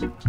you